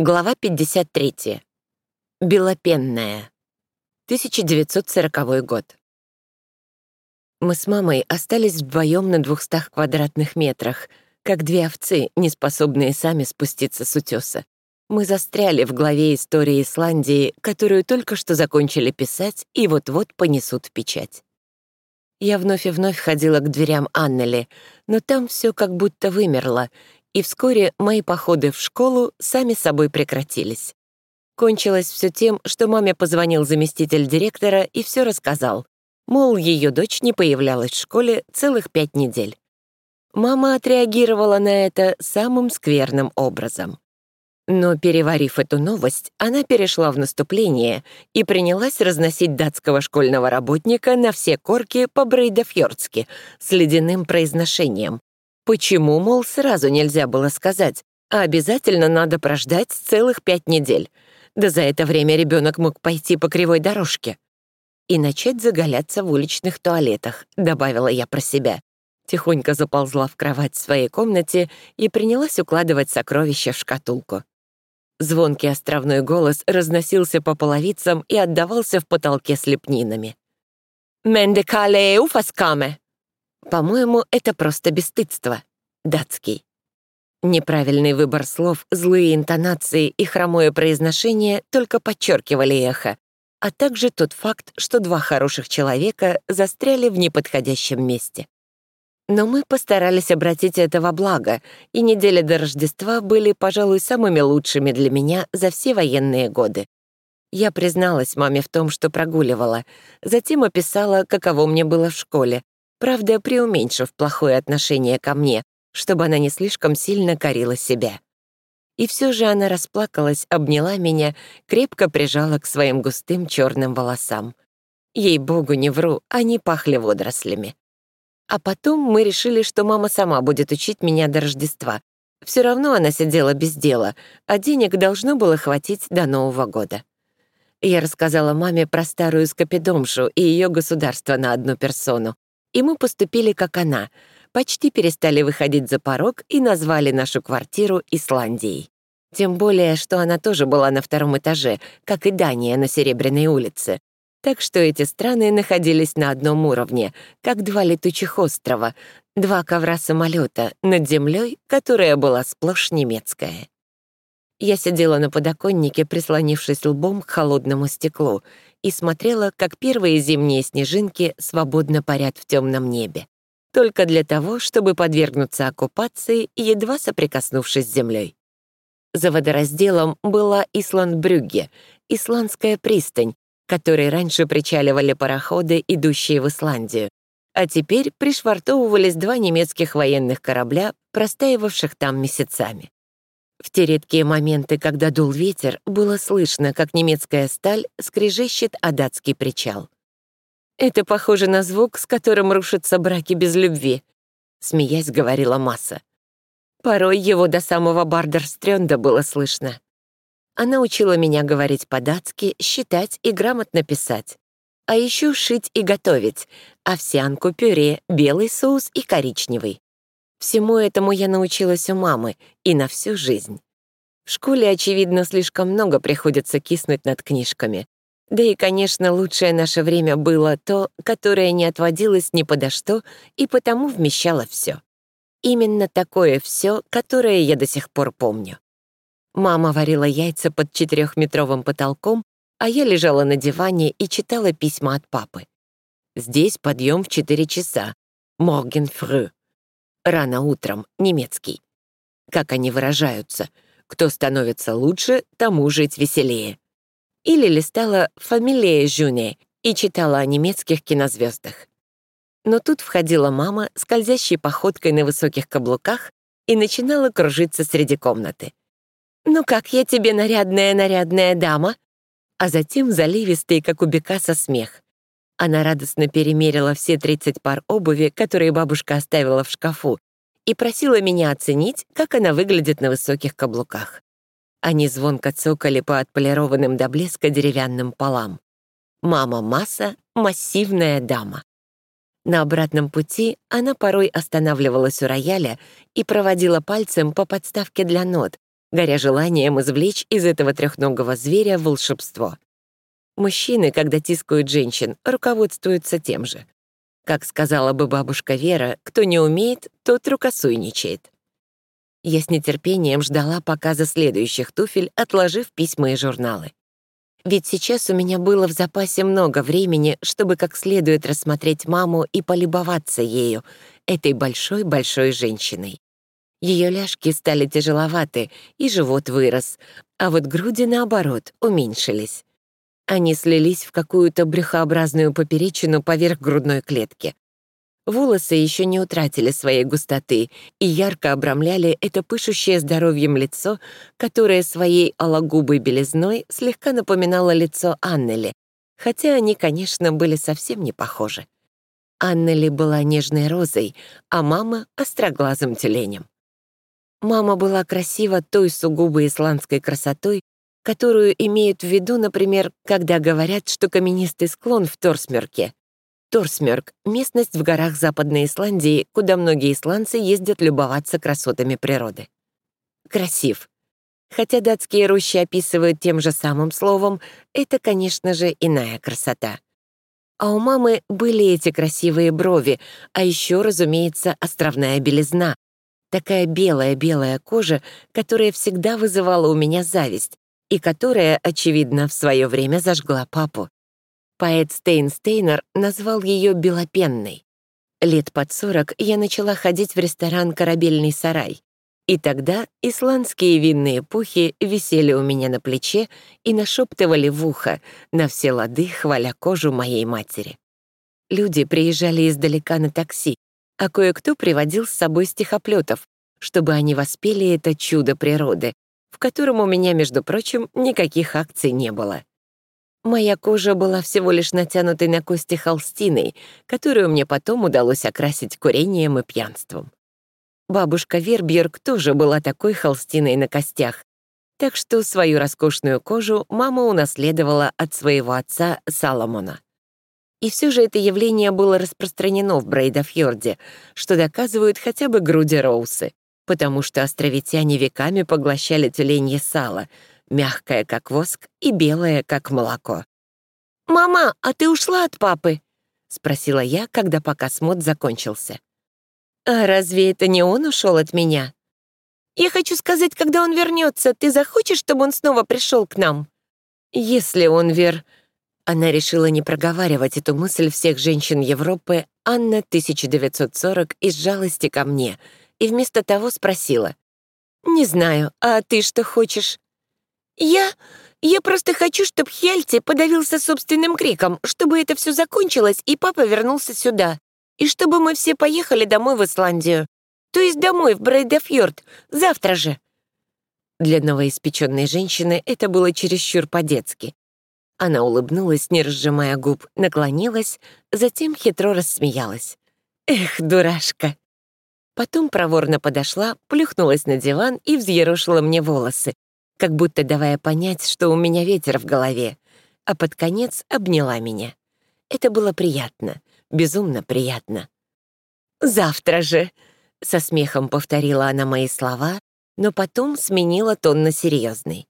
Глава 53. Белопенная. 1940 год. Мы с мамой остались вдвоем на двухстах квадратных метрах, как две овцы, не способные сами спуститься с утеса. Мы застряли в главе истории Исландии, которую только что закончили писать и вот-вот понесут в печать. Я вновь и вновь ходила к дверям Аннели, но там все как будто вымерло — и вскоре мои походы в школу сами собой прекратились. Кончилось все тем, что маме позвонил заместитель директора и все рассказал. Мол, ее дочь не появлялась в школе целых пять недель. Мама отреагировала на это самым скверным образом. Но, переварив эту новость, она перешла в наступление и принялась разносить датского школьного работника на все корки по Брейдафьордски с ледяным произношением, Почему, мол, сразу нельзя было сказать, а обязательно надо прождать целых пять недель? Да за это время ребенок мог пойти по кривой дорожке. И начать заголяться в уличных туалетах, добавила я про себя. Тихонько заползла в кровать в своей комнате и принялась укладывать сокровища в шкатулку. Звонкий островной голос разносился по половицам и отдавался в потолке с лепнинами. «Мендекале уфаскаме!» По-моему, это просто бесстыдство. Датский. Неправильный выбор слов, злые интонации и хромое произношение только подчеркивали эхо, а также тот факт, что два хороших человека застряли в неподходящем месте. Но мы постарались обратить это во благо, и недели до Рождества были, пожалуй, самыми лучшими для меня за все военные годы. Я призналась маме в том, что прогуливала, затем описала, каково мне было в школе, правда, преуменьшив плохое отношение ко мне, чтобы она не слишком сильно корила себя. И все же она расплакалась, обняла меня, крепко прижала к своим густым черным волосам. Ей-богу, не вру, они пахли водорослями. А потом мы решили, что мама сама будет учить меня до Рождества. Все равно она сидела без дела, а денег должно было хватить до Нового года. Я рассказала маме про старую скопидомшу и ее государство на одну персону, и мы поступили как она, почти перестали выходить за порог и назвали нашу квартиру Исландией. Тем более, что она тоже была на втором этаже, как и Дания на Серебряной улице. Так что эти страны находились на одном уровне, как два летучих острова, два ковра самолета над землей, которая была сплошь немецкая. Я сидела на подоконнике, прислонившись лбом к холодному стеклу, и смотрела, как первые зимние снежинки свободно парят в темном небе. Только для того, чтобы подвергнуться оккупации, едва соприкоснувшись с землей. За водоразделом была Исланд-Брюгге, исландская пристань, которой раньше причаливали пароходы, идущие в Исландию, а теперь пришвартовывались два немецких военных корабля, простаивавших там месяцами. В те редкие моменты, когда дул ветер, было слышно, как немецкая сталь скрежещет о датский причал. «Это похоже на звук, с которым рушатся браки без любви», — смеясь говорила Масса. Порой его до самого Бардерстрёнда было слышно. Она учила меня говорить по-датски, считать и грамотно писать. А еще шить и готовить, овсянку, пюре, белый соус и коричневый. Всему этому я научилась у мамы и на всю жизнь. В школе, очевидно, слишком много приходится киснуть над книжками. Да и, конечно, лучшее наше время было то, которое не отводилось ни подо что и потому вмещало все. Именно такое все, которое я до сих пор помню. Мама варила яйца под четырехметровым потолком, а я лежала на диване и читала письма от папы. Здесь подъем в 4 часа. Früh. Рано утром, немецкий. Как они выражаются, кто становится лучше, тому жить веселее. Или листала «Фамилия Жюне» и читала о немецких кинозвездах. Но тут входила мама, скользящей походкой на высоких каблуках, и начинала кружиться среди комнаты. «Ну как я тебе, нарядная-нарядная дама?» А затем заливистый, как у Бекаса, смех. Она радостно перемерила все 30 пар обуви, которые бабушка оставила в шкафу, и просила меня оценить, как она выглядит на высоких каблуках. Они звонко цокали по отполированным до блеска деревянным полам. Мама Масса — массивная дама. На обратном пути она порой останавливалась у рояля и проводила пальцем по подставке для нот, горя желанием извлечь из этого трехногого зверя волшебство. Мужчины, когда тискают женщин, руководствуются тем же. Как сказала бы бабушка Вера, кто не умеет, тот рукосуйничает. Я с нетерпением ждала показа следующих туфель, отложив письма и журналы. Ведь сейчас у меня было в запасе много времени, чтобы как следует рассмотреть маму и полюбоваться ею, этой большой-большой женщиной. Ее ляжки стали тяжеловаты, и живот вырос, а вот груди, наоборот, уменьшились. Они слились в какую-то брюхообразную поперечину поверх грудной клетки. Волосы еще не утратили своей густоты и ярко обрамляли это пышущее здоровьем лицо, которое своей алагубой белизной слегка напоминало лицо Аннели, хотя они, конечно, были совсем не похожи. Аннели была нежной розой, а мама — остроглазым тюленем. Мама была красива той сугубо исландской красотой, которую имеют в виду, например, когда говорят, что каменистый склон в Торсмерке Торсмерк — местность в горах Западной Исландии, куда многие исландцы ездят любоваться красотами природы. Красив. Хотя датские рощи описывают тем же самым словом, это, конечно же, иная красота. А у мамы были эти красивые брови, а еще, разумеется, островная белизна. Такая белая-белая кожа, которая всегда вызывала у меня зависть и которая, очевидно, в свое время зажгла папу. Поэт Стейн Стейнер назвал ее «белопенной». Лет под сорок я начала ходить в ресторан «Корабельный сарай», и тогда исландские винные пухи висели у меня на плече и нашептывали в ухо, на все лады хваля кожу моей матери. Люди приезжали издалека на такси, а кое-кто приводил с собой стихоплетов, чтобы они воспели это чудо природы, в котором у меня, между прочим, никаких акций не было. Моя кожа была всего лишь натянутой на кости холстиной, которую мне потом удалось окрасить курением и пьянством. Бабушка Вербьерк тоже была такой холстиной на костях, так что свою роскошную кожу мама унаследовала от своего отца Саломона. И все же это явление было распространено в Брейдафьорде, что доказывают хотя бы груди Роусы, потому что островитяне веками поглощали тюленье сало — мягкая, как воск, и белая, как молоко. «Мама, а ты ушла от папы?» — спросила я, когда показ мод закончился. «А разве это не он ушел от меня?» «Я хочу сказать, когда он вернется, ты захочешь, чтобы он снова пришел к нам?» «Если он вер...» Она решила не проговаривать эту мысль всех женщин Европы Анна 1940 из жалости ко мне, и вместо того спросила. «Не знаю, а ты что хочешь?» «Я... я просто хочу, чтобы Хельти подавился собственным криком, чтобы это все закончилось, и папа вернулся сюда. И чтобы мы все поехали домой в Исландию. То есть домой, в Брейдафьорд, завтра же». Для новоиспеченной женщины это было чересчур по-детски. Она улыбнулась, не разжимая губ, наклонилась, затем хитро рассмеялась. «Эх, дурашка!» Потом проворно подошла, плюхнулась на диван и взъерошила мне волосы, как будто давая понять, что у меня ветер в голове, а под конец обняла меня. Это было приятно, безумно приятно. «Завтра же!» — со смехом повторила она мои слова, но потом сменила тон на серьезный.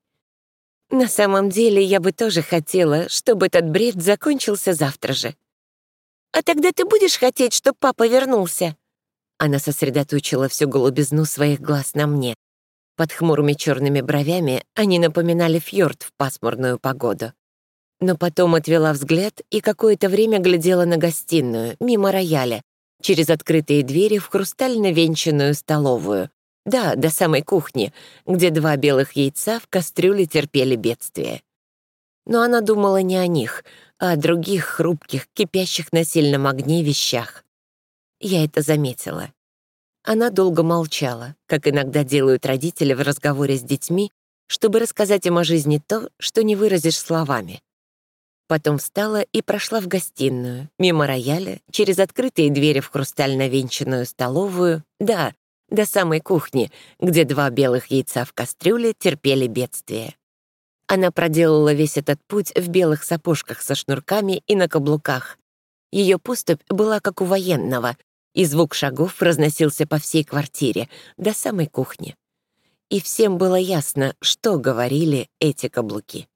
«На самом деле я бы тоже хотела, чтобы этот бред закончился завтра же». «А тогда ты будешь хотеть, чтобы папа вернулся?» Она сосредоточила всю голубизну своих глаз на мне, под хмурыми черными бровями они напоминали фьорд в пасмурную погоду. Но потом отвела взгляд и какое-то время глядела на гостиную, мимо рояля, через открытые двери в хрустально венчанную столовую. Да, до самой кухни, где два белых яйца в кастрюле терпели бедствие. Но она думала не о них, а о других хрупких, кипящих на сильном огне вещах. Я это заметила. Она долго молчала, как иногда делают родители в разговоре с детьми, чтобы рассказать им о жизни то, что не выразишь словами. Потом встала и прошла в гостиную, мимо рояля, через открытые двери в хрустально-венчанную столовую, да, до самой кухни, где два белых яйца в кастрюле терпели бедствие. Она проделала весь этот путь в белых сапожках со шнурками и на каблуках. Ее поступь была как у военного, и звук шагов разносился по всей квартире, до самой кухни. и всем было ясно, что говорили эти каблуки.